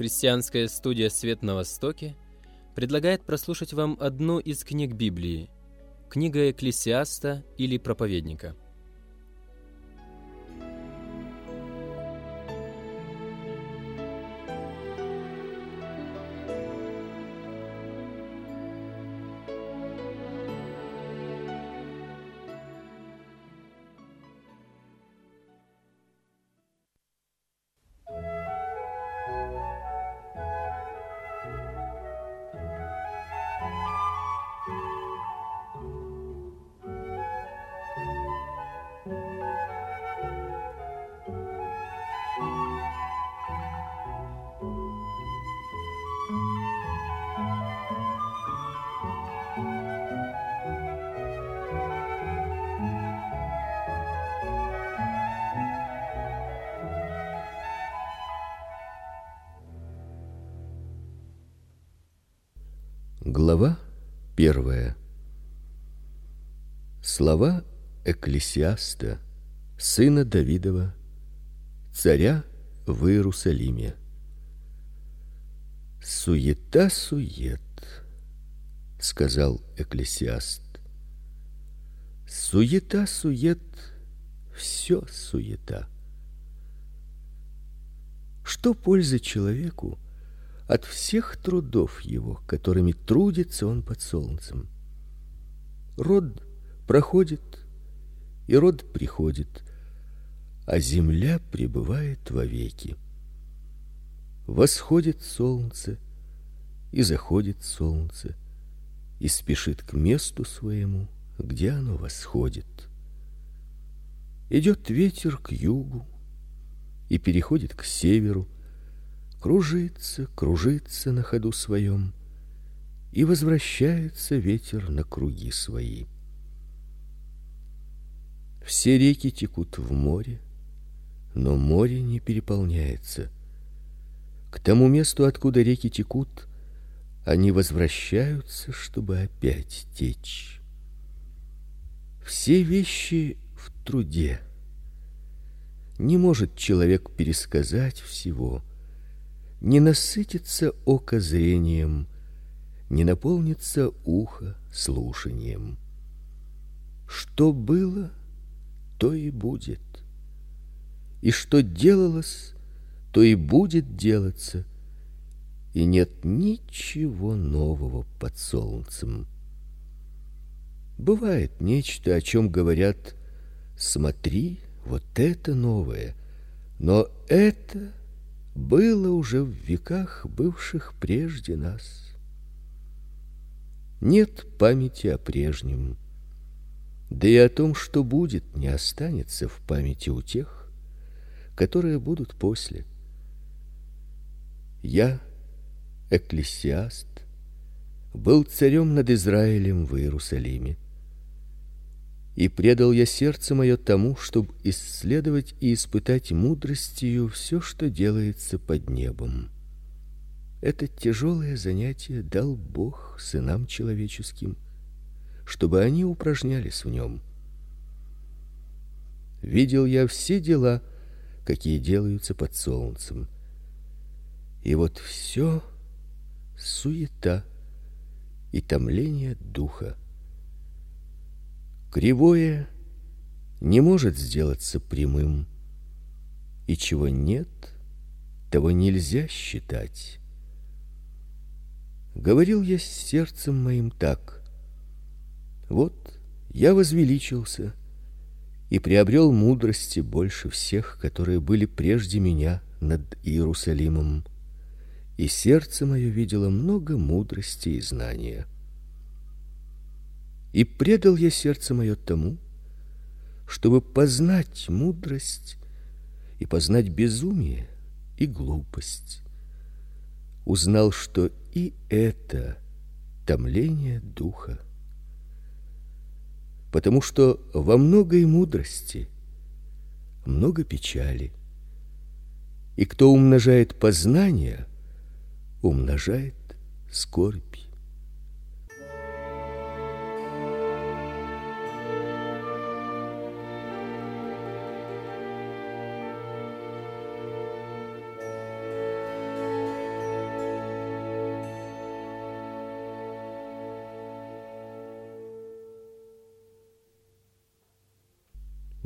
Христианская студия «Свет на Востоке» предлагает прослушать вам одну из книг Библии, книга Экклесиаста или Проповедника – Глава первая. Слова Экклесиаста, сына Давидова, царя в Иерусалиме. Суета сует, сказал Экклесиаст. Суета сует, все суета. Что пользы человеку, от всех трудов его, которыми трудится он под солнцем. Род проходит, и род приходит, а земля пребывает вовеки. Восходит солнце, и заходит солнце, и спешит к месту своему, где оно восходит. Идет ветер к югу и переходит к северу, Кружится, кружится на ходу своем, и возвращается ветер на круги свои. Все реки текут в море, но море не переполняется. К тому месту, откуда реки текут, они возвращаются, чтобы опять течь. Все вещи в труде. Не может человек пересказать всего не насытится око зрением, не наполнится ухо слушанием. Что было, то и будет. И что делалось, то и будет делаться. И нет ничего нового под солнцем. Бывает нечто, о чем говорят: "Смотри, вот это новое". Но это было уже в веках, бывших прежде нас. Нет памяти о прежнем. Да и о том, что будет, не останется в памяти у тех, которые будут после. Я, экклесиаст, был царем над Израилем в Иерусалиме и предал я сердце мое тому, чтобы исследовать и испытать мудростью все, что делается под небом. Это тяжелое занятие дал Бог сынам человеческим, чтобы они упражнялись в нем. Видел я все дела, какие делаются под солнцем. И вот все суета и томление духа Кривое не может сделаться прямым, и чего нет, того нельзя считать. Говорил я с сердцем моим так: вот я возвеличился и приобрел мудрости больше всех, которые были прежде меня над Иерусалимом. И сердце мое видело много мудрости и знания. И предал я сердце мое тому, чтобы познать мудрость и познать безумие и глупость. Узнал, что и это томление духа. Потому что во многой мудрости много печали. И кто умножает познание, умножает скорбь.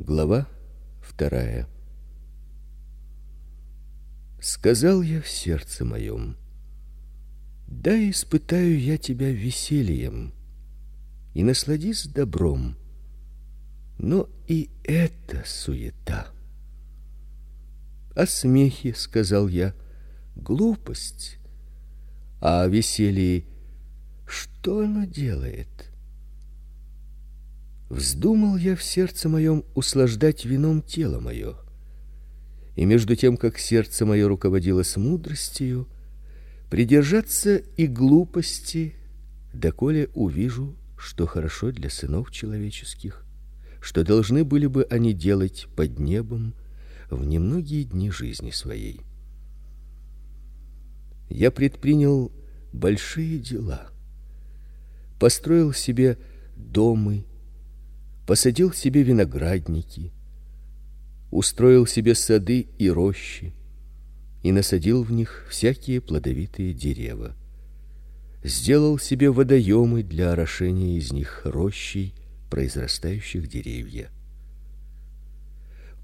Глава вторая. Сказал я в сердце моем: Да испытаю я тебя весельем, и насладись добром. Но и это суета. О смехе сказал я, глупость, а о веселье что оно делает? Вздумал я в сердце моем услаждать вином тело мое. И между тем, как сердце мое руководилось мудростью, придержаться и глупости, доколе увижу, что хорошо для сынов человеческих, что должны были бы они делать под небом в немногие дни жизни своей. Я предпринял большие дела. Построил себе дома, посадил себе виноградники, устроил себе сады и рощи и насадил в них всякие плодовитые деревья. Сделал себе водоемы для орошения из них рощей произрастающих деревьев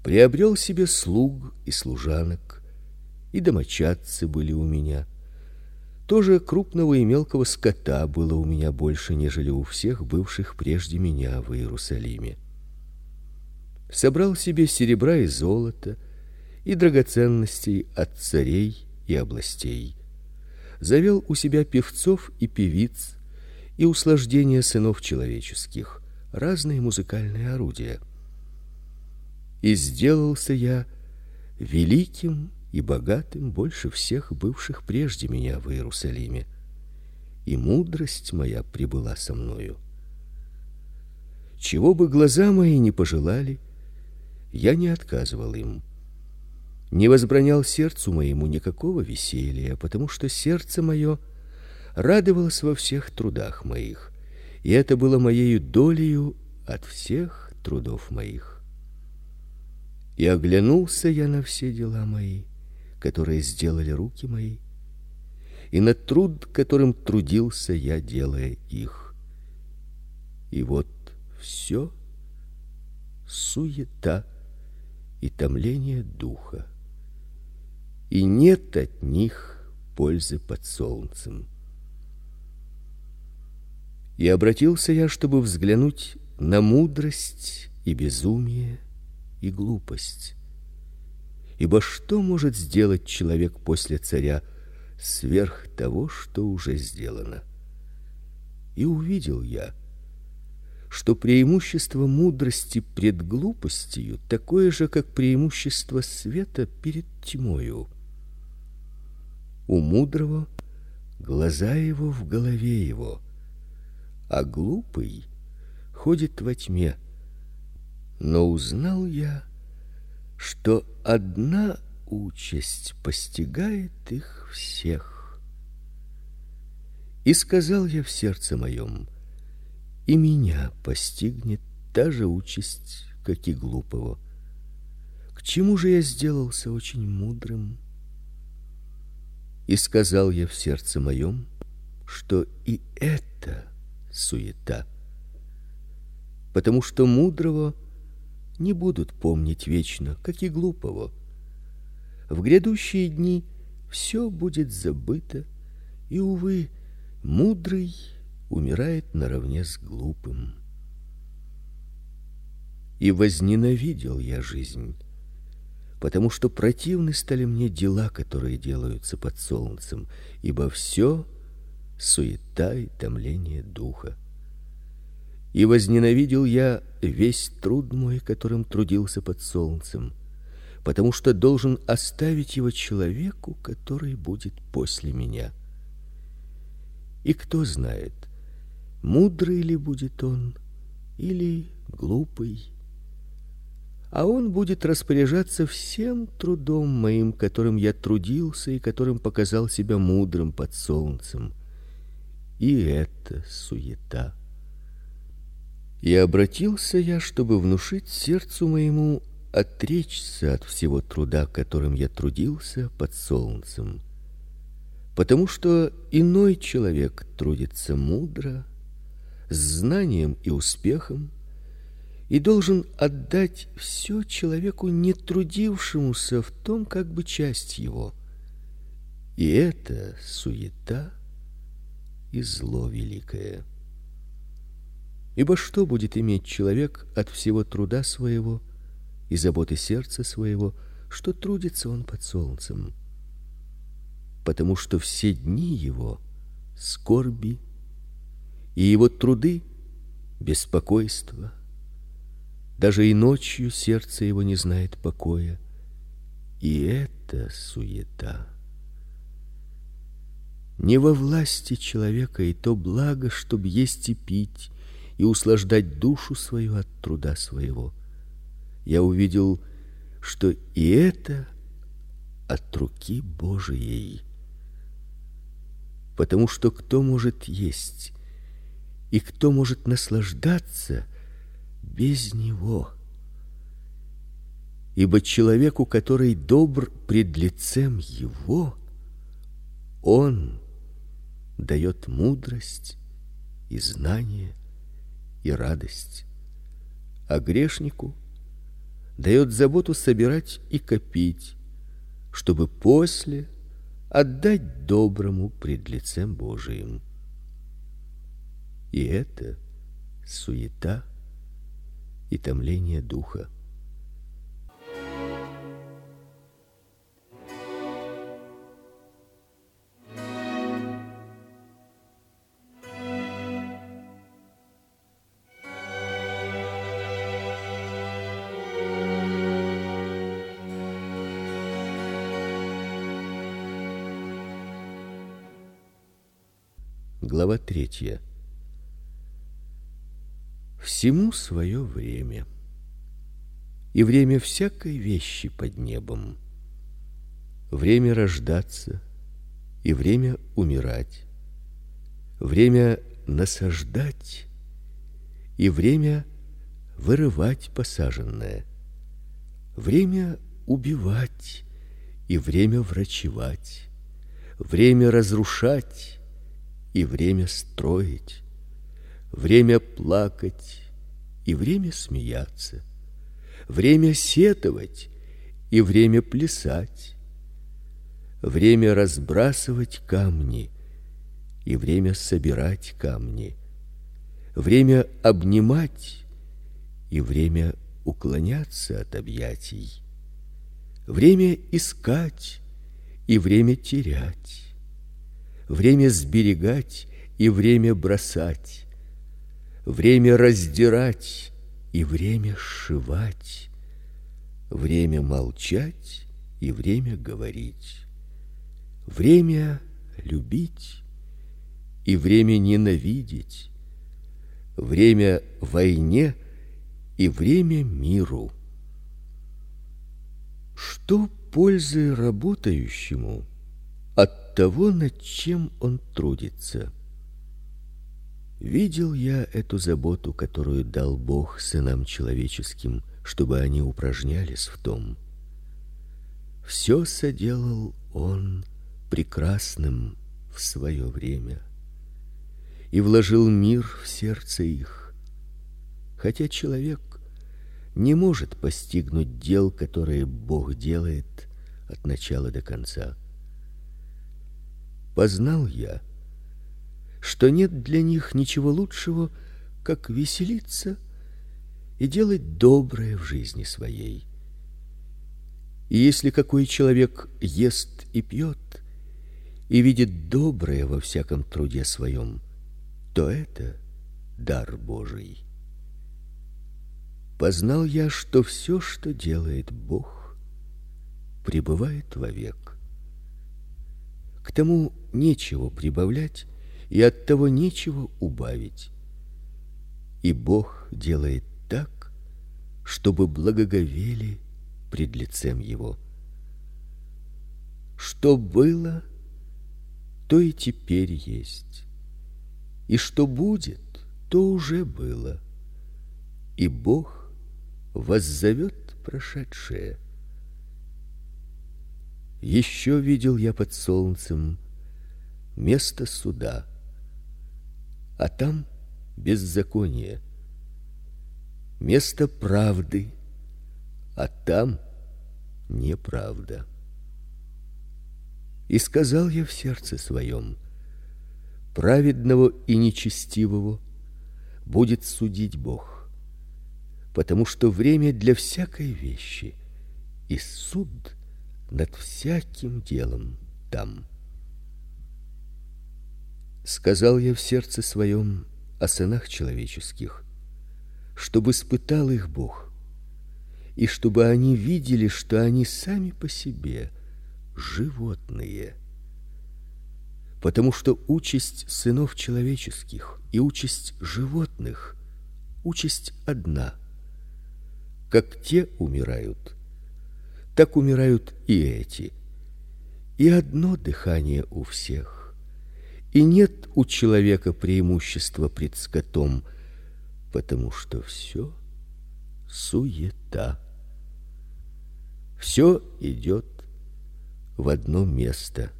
приобрел себе слуг и служанок, и домочадцы были у меня. Тоже крупного и мелкого скота было у меня больше, нежели у всех бывших прежде меня в Иерусалиме. Собрал себе серебра и золота и драгоценностей от царей и областей. Завел у себя певцов и певиц и услаждения сынов человеческих, разные музыкальные орудия и сделался я великим и богатым больше всех бывших прежде меня в Иерусалиме. И мудрость моя прибыла со мною. Чего бы глаза мои не пожелали, я не отказывал им. Не возбранял сердцу моему никакого веселья, потому что сердце мое радовалось во всех трудах моих, и это было моею долею от всех трудов моих. И оглянулся я на все дела мои, которые сделали руки мои, и на труд, которым трудился я, делая их. И вот все суета и томление духа. И нет от них пользы под солнцем. И обратился я, чтобы взглянуть на мудрость и безумие и глупость. Ибо что может сделать человек после царя сверх того, что уже сделано? И увидел я, что преимущество мудрости пред глупостью такое же, как преимущество света перед тьмою. У мудрого глаза его в голове его, а глупый ходит во тьме. Но узнал я, что одна участь постигает их всех. И сказал я в сердце моем: и меня постигнет та же участь, как и глупого. К чему же я сделался очень мудрым? И сказал я в сердце моем, что и это суета, потому что мудрого не будут помнить вечно, как и глупого. В грядущие дни все будет забыто, и увы, мудрый умирает наравне с глупым. И возненавидел я жизнь, потому что противны стали мне дела, которые делаются под солнцем, ибо все суета и томление духа. И возненавидел я весь труд мой, которым трудился под солнцем, потому что должен оставить его человеку, который будет после меня. И кто знает, мудрый ли будет он или глупый. А он будет распоряжаться всем трудом моим, которым я трудился и которым показал себя мудрым под солнцем. И это суета. И обратился я, чтобы внушить сердцу моему отречься от всего труда, которым я трудился под солнцем. Потому что иной человек трудится мудро, с знанием и успехом, и должен отдать все человеку, не трудившемуся в том, как бы часть его. И это суета и зло великое. Ибо что будет иметь человек от всего труда своего и заботы сердца своего, что трудится он под солнцем? Потому что все дни его скорби, и его труды беспокойство. Даже и ночью сердце его не знает покоя. И это суета. Не во власти человека и то благо, чтоб есть и пить, и услаждать душу свою от труда своего. Я увидел, что и это от руки Божией. Потому что кто может есть и кто может наслаждаться без него? Ибо человеку, который добр пред лицем его, он дает мудрость и знание и радость, а грешнику дает заботу собирать и копить, чтобы после отдать доброму пред лицем Божиим. И это суета и томление духа. Глава третья. Всему свое время. И время всякой вещи под небом. Время рождаться и время умирать. Время насаждать и время вырывать посаженное. Время убивать и время врачевать. Время разрушать и время строить, время плакать и время смеяться, время сетовать и время плясать, время разбрасывать камни и время собирать камни, время обнимать и время уклоняться от объятий, время искать и время терять время сберегать и время бросать, время раздирать и время сшивать, время молчать и время говорить, время любить и время ненавидеть, время войне и время миру. Что пользы работающему от того, над чем он трудится. Видел я эту заботу, которую дал Бог сынам человеческим, чтобы они упражнялись в том. Все соделал он прекрасным в свое время и вложил мир в сердце их. Хотя человек не может постигнуть дел, которые Бог делает от начала до конца познал я, что нет для них ничего лучшего, как веселиться и делать доброе в жизни своей. И если какой человек ест и пьет и видит доброе во всяком труде своем, то это дар Божий. Познал я, что все, что делает Бог, пребывает вовек. К тому нечего прибавлять, и от того нечего убавить. И Бог делает так, чтобы благоговели пред лицем его. Что было, то и теперь есть. И что будет, то уже было. И Бог воззовет прошедшее. Еще видел я под солнцем место суда, а там беззаконие. место правды, а там неправда. И сказал я в сердце своем: праведного и нечестивого будет судить Бог, потому что время для всякой вещи и суд над всяким делом там. Сказал я в сердце своем о сынах человеческих, чтобы испытал их Бог, и чтобы они видели, что они сами по себе животные. Потому что участь сынов человеческих и участь животных участь одна. Как те умирают, так умирают и эти. И одно дыхание у всех. И нет у человека преимущества пред скотом, потому что все суета. Все идет в одно место.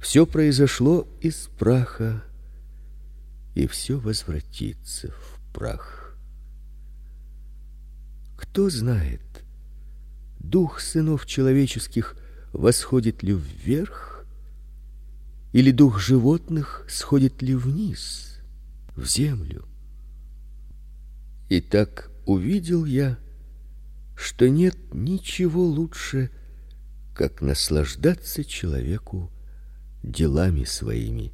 Все произошло из праха, и все возвратится в прах. Кто знает, дух сынов человеческих восходит ли вверх, или дух животных сходит ли вниз, в землю? И так увидел я, что нет ничего лучше, как наслаждаться человеку делами своими,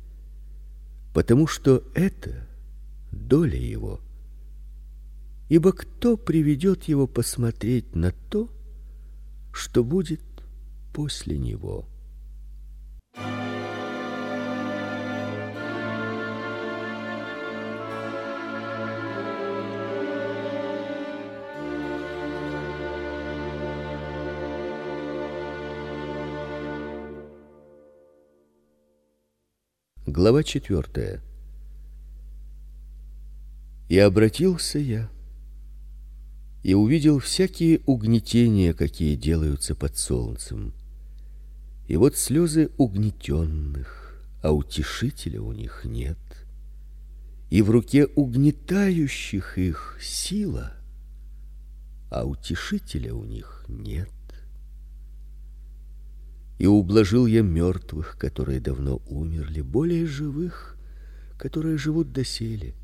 потому что это доля его. Ибо кто приведет его посмотреть на то, что будет после него? Глава четвертая. И обратился я и увидел всякие угнетения, какие делаются под солнцем. И вот слезы угнетенных, а утешителя у них нет. И в руке угнетающих их сила, а утешителя у них нет. И ублажил я мертвых, которые давно умерли, более живых, которые живут доселе.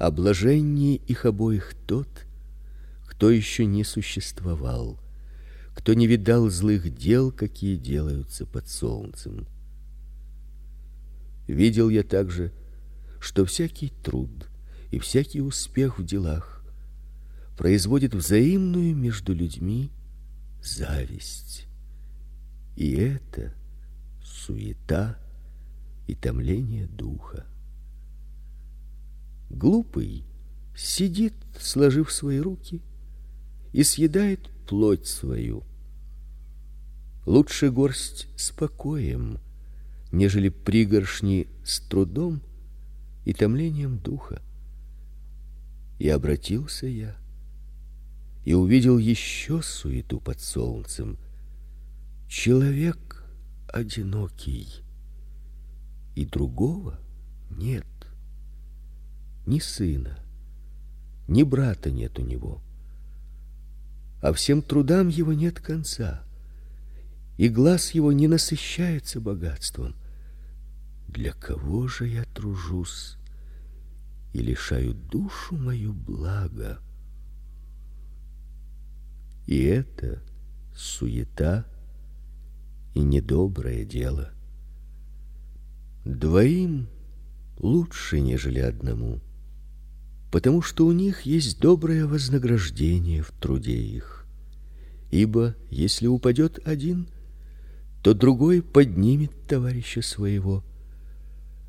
Блаженнее их обоих тот, кто еще не существовал, кто не видал злых дел, какие делаются под солнцем. Видел я также, что всякий труд и всякий успех в делах производит взаимную между людьми зависть. И это суета и томление духа. Глупый сидит, сложив свои руки, и съедает плоть свою. Лучше горсть с покоем, нежели пригоршни с трудом и томлением духа. И обратился я и увидел еще суету под солнцем — Человек одинокий, и другого нет. Ни сына, ни брата нет у него. А всем трудам его нет конца, и глаз его не насыщается богатством. Для кого же я тружусь и лишаю душу мою блага? И это суета и недоброе дело. Двоим лучше, нежели одному, потому что у них есть доброе вознаграждение в труде их. Ибо если упадет один, то другой поднимет товарища своего.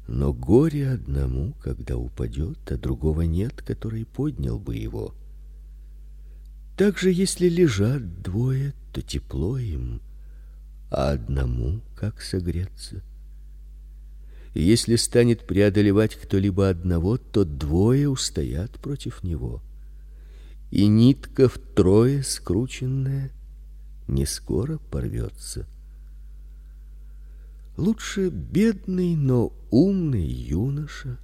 Но горе одному, когда упадет, а другого нет, который поднял бы его. Также если лежат двое, то тепло им а одному как согреться? Если станет преодолевать кто-либо одного, то двое устоят против него. И нитка втрое скрученная не скоро порвется. Лучше бедный, но умный юноша,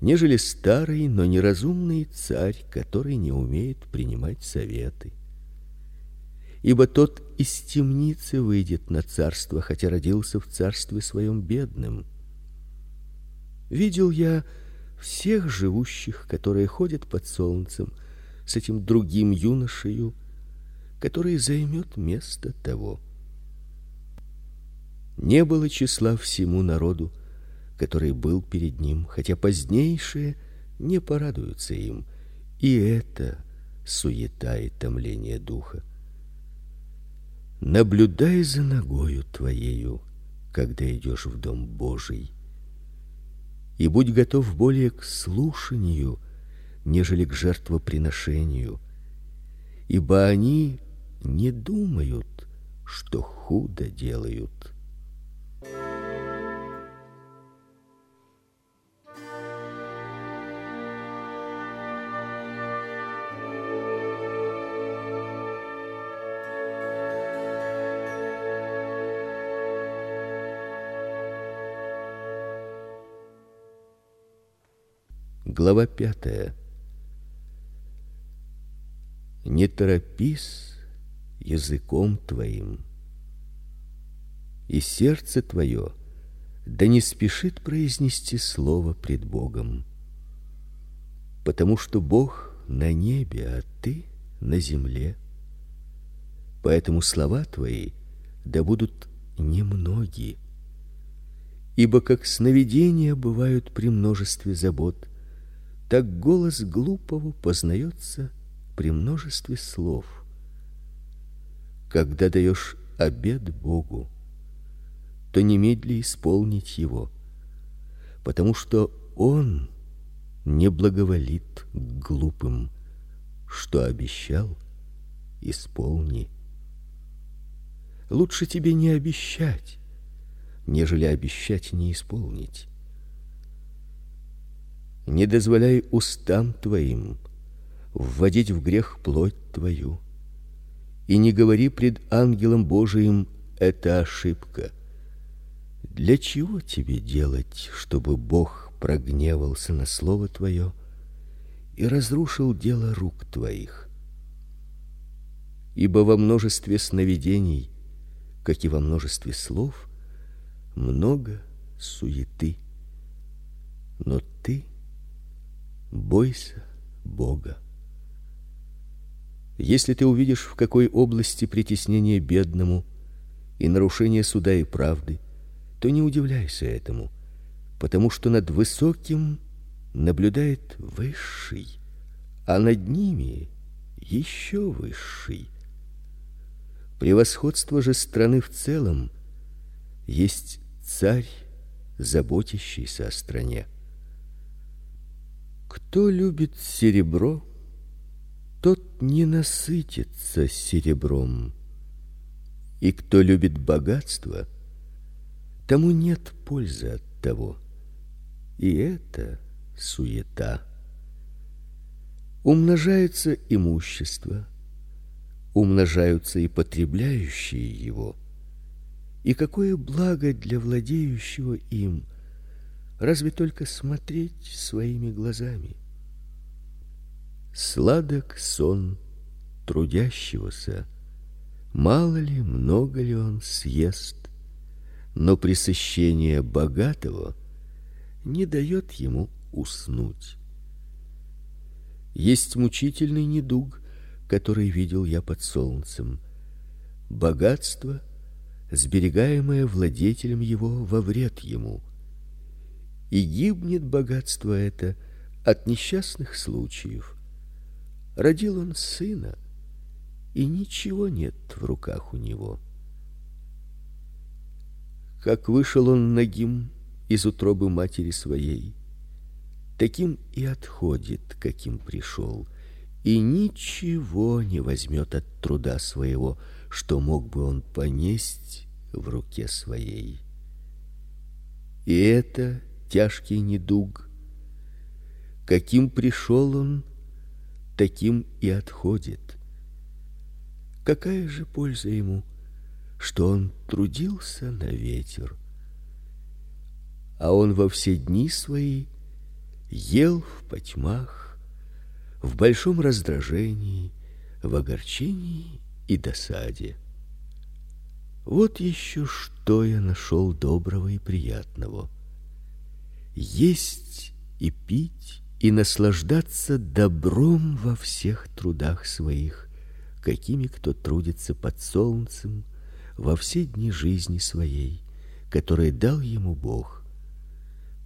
нежели старый, но неразумный царь, который не умеет принимать советы. Ибо тот из темницы выйдет на царство, хотя родился в царстве своем бедным. Видел я всех живущих, которые ходят под солнцем, с этим другим юношею, который займет место того. Не было числа всему народу, который был перед ним, хотя позднейшие не порадуются им, и это суета и томление духа. Наблюдай за ногою твоею, когда идешь в дом Божий, и будь готов более к слушанию, нежели к жертвоприношению, ибо они не думают, что худо делают. Глава пятая. Не торопись языком твоим, и сердце твое да не спешит произнести слово пред Богом, потому что Бог на небе, а ты на земле. Поэтому слова твои да будут немногие. Ибо как сновидения бывают при множестве забот, так голос глупого познается при множестве слов. Когда даешь обед Богу, то немедли исполнить его, потому что он не благоволит глупым, что обещал, исполни. Лучше тебе не обещать, нежели обещать не исполнить. Не дозволяй устам твоим вводить в грех плоть твою. И не говори пред ангелом Божиим: это ошибка. Для чего тебе делать, чтобы Бог прогневался на слово твое и разрушил дело рук твоих? Ибо во множестве сновидений, как и во множестве слов, много суеты. Но Бойся Бога. Если ты увидишь в какой области притеснение бедному и нарушение суда и правды, то не удивляйся этому, потому что над высоким наблюдает высший, а над ними еще высший. Превосходство же страны в целом есть царь, заботящийся о стране. Кто любит серебро, тот не насытится серебром. И кто любит богатство, тому нет пользы от того. И это суета. Умножается имущество, умножаются и потребляющие его. И какое благо для владеющего им – разве только смотреть своими глазами. Сладок сон трудящегося, мало ли, много ли он съест, но пресыщение богатого не дает ему уснуть. Есть мучительный недуг, который видел я под солнцем. Богатство, сберегаемое владетелем его во вред ему и гибнет богатство это от несчастных случаев. Родил он сына, и ничего нет в руках у него. Как вышел он нагим из утробы матери своей, таким и отходит, каким пришел, и ничего не возьмет от труда своего, что мог бы он понести в руке своей. И это тяжкий недуг. Каким пришел он, таким и отходит. Какая же польза ему, что он трудился на ветер, а он во все дни свои ел в потьмах, в большом раздражении, в огорчении и досаде. Вот еще что я нашел доброго и приятного. Есть и пить и наслаждаться добром во всех трудах своих, какими кто трудится под солнцем во все дни жизни своей, которые дал ему Бог,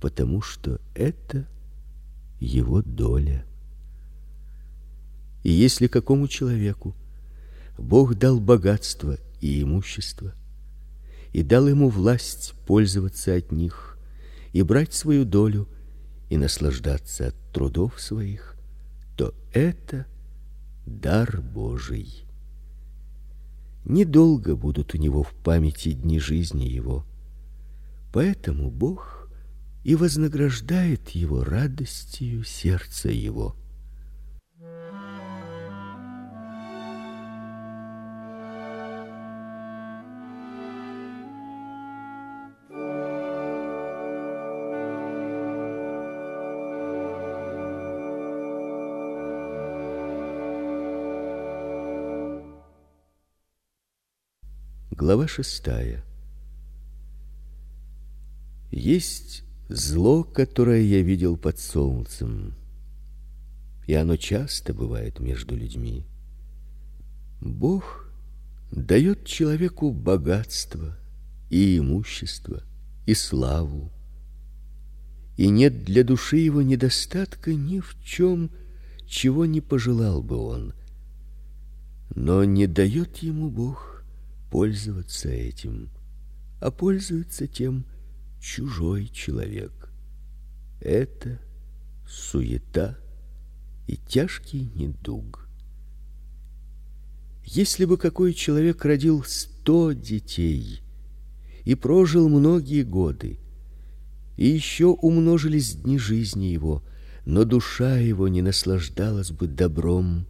потому что это его доля. И если какому человеку Бог дал богатство и имущество и дал ему власть пользоваться от них и брать свою долю и наслаждаться от трудов своих, то это дар Божий. Недолго будут у него в памяти дни жизни его. Поэтому Бог и вознаграждает его радостью сердца его. Глава шестая. Есть зло, которое я видел под солнцем, и оно часто бывает между людьми. Бог дает человеку богатство и имущество и славу, и нет для души его недостатка ни в чем, чего не пожелал бы он. Но не дает ему Бог пользоваться этим, а пользуется тем чужой человек. Это суета и тяжкий недуг. Если бы какой человек родил сто детей и прожил многие годы, и еще умножились дни жизни его, но душа его не наслаждалась бы добром,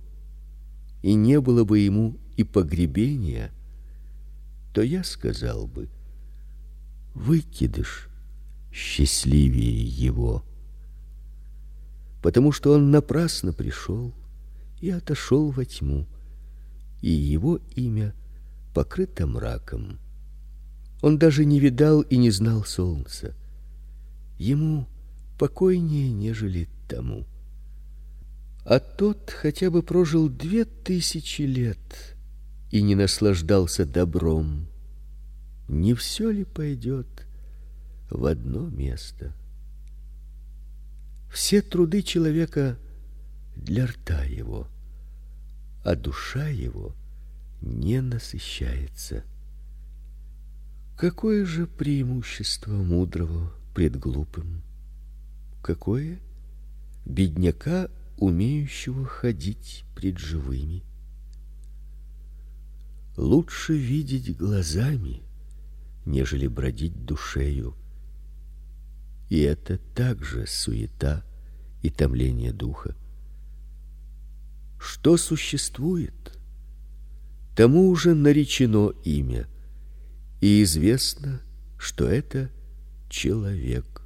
и не было бы ему и погребения, то я сказал бы: выкидыш счастливее его, потому что он напрасно пришел и отошел во тьму, и его имя покрыто мраком. Он даже не видал и не знал солнца. Ему покойнее, нежели тому. А тот хотя бы прожил две тысячи лет и не наслаждался добром, не все ли пойдет в одно место? Все труды человека для рта его, а душа его не насыщается. Какое же преимущество мудрого пред глупым? Какое бедняка, умеющего ходить пред живыми? Лучше видеть глазами, нежели бродить душею. И это также суета и томление духа. Что существует, тому уже наречено имя, и известно, что это человек,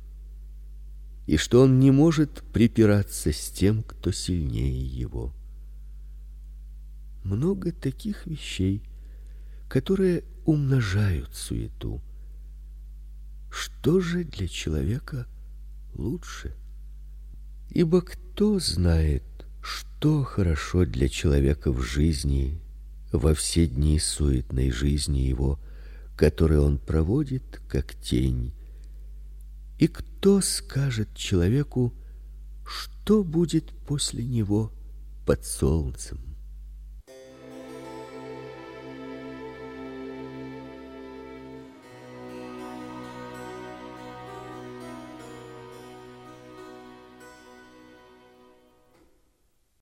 и что он не может припираться с тем, кто сильнее его. Много таких вещей, которые умножают суету. Что же для человека лучше? Ибо кто знает, что хорошо для человека в жизни, во все дни суетной жизни его, которые он проводит как тень? И кто скажет человеку, что будет после него под солнцем?